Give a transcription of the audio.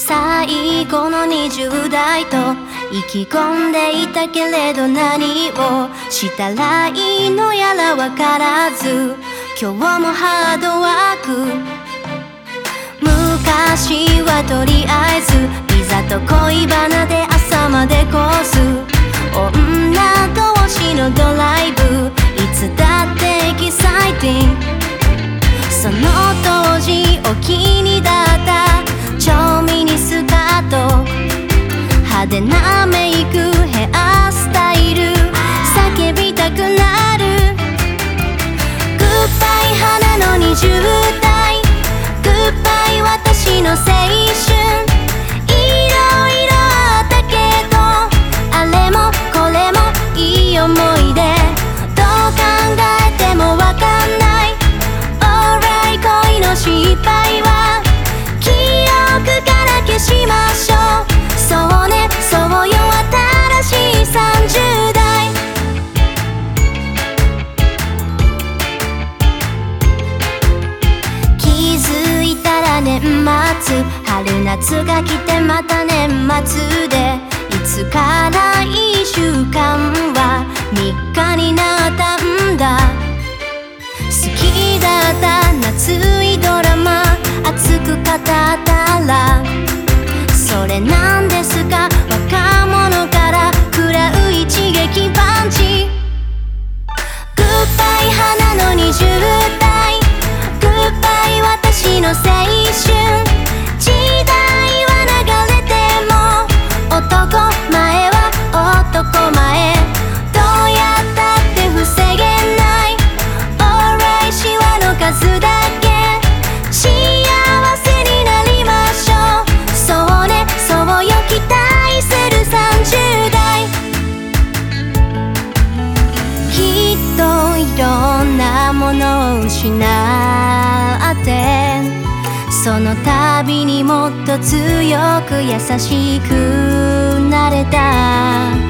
最後の20代と意気込んでいたけれど何をしたらいいのやらわからず今日もハードワーク。昔はとりあえずピザと恋バナで朝までコース。女同士のドライブ。いつだってエキサイティング。その当時お気春夏が来てまた年末で。いつからといろんなものを失ってその度にもっと強く優しくなれた。